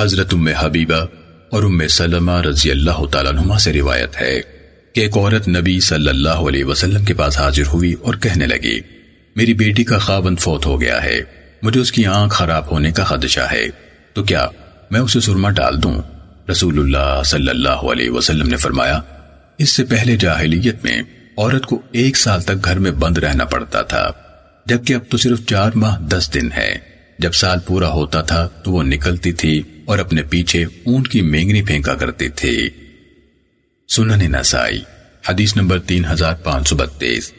حضرت ام حبیبہ اور ام سلمہ رضی اللہ تعالیٰ عنہ سے روایت ہے کہ ایک عورت نبی صلی اللہ علیہ وسلم کے پاس حاضر ہوئی اور کہنے لگی، میری بیٹی کا خاون فوت ہو گیا ہے، مجھے اس کی آنکھ خراب ہونے کا خدشہ ہے، تو کیا میں اسے سرما ڈال دوں؟ رسول اللہ صلی اللہ علیہ وسلم نے فرمایا، اس سے پہلے جاہلیت میں عورت کو ایک سال تک گھر میں بند رہنا پڑتا تھا، جبکہ اب تو صرف چار ماہ دس دن ہے جب سال پورا ہوتا تھا تو وہ نکلتی تھی اور اپنے پیچھے اونٹ کی مینگنی پھینکا کرتے تھے۔ سنن نسائی، حدیث نمبر تین ہزار پانچ سو بتیس۔